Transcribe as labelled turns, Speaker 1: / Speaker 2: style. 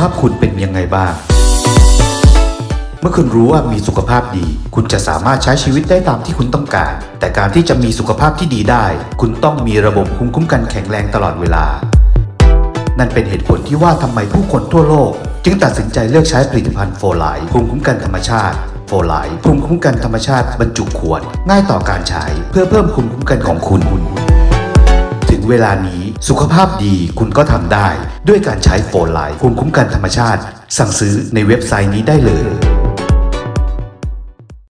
Speaker 1: ภาพคุณเป็นยังไงบ้าง เมื่อคุณรู้ว่ามีสุขภาพดี คุณจะสามารถใช้ชีวิตได้ตามที่คุณต้องการ แต่การที่จะมีสุขภาพที่ดีได้ คุณต้องมีระบบภูมิคุ้มกันแข็งแรงตลอดเวลา นั่นเป็นเหตุผลที่ว่าทำไมผู้คนทั่วโลก จึงตัดสินใจเลือกใช้ผลิตภัณฑ์ 4Life ภูมิคุ้มกันธรรมชาติ 4Life ภูมิคุ้มกันธรรมชาติบรรจุขวด ง่ายต่อการใช้ เพื่อเพิ่มภูมิคุ้มกันของคุณ งเวลานี้สุขภาพดีคุณก็ทำได้ ด้วยการใช้โฟไลน์ภูมิคุ้มกันธรรมชาติ สั่งซื้อในเว็บไซต์นี้ได้เลย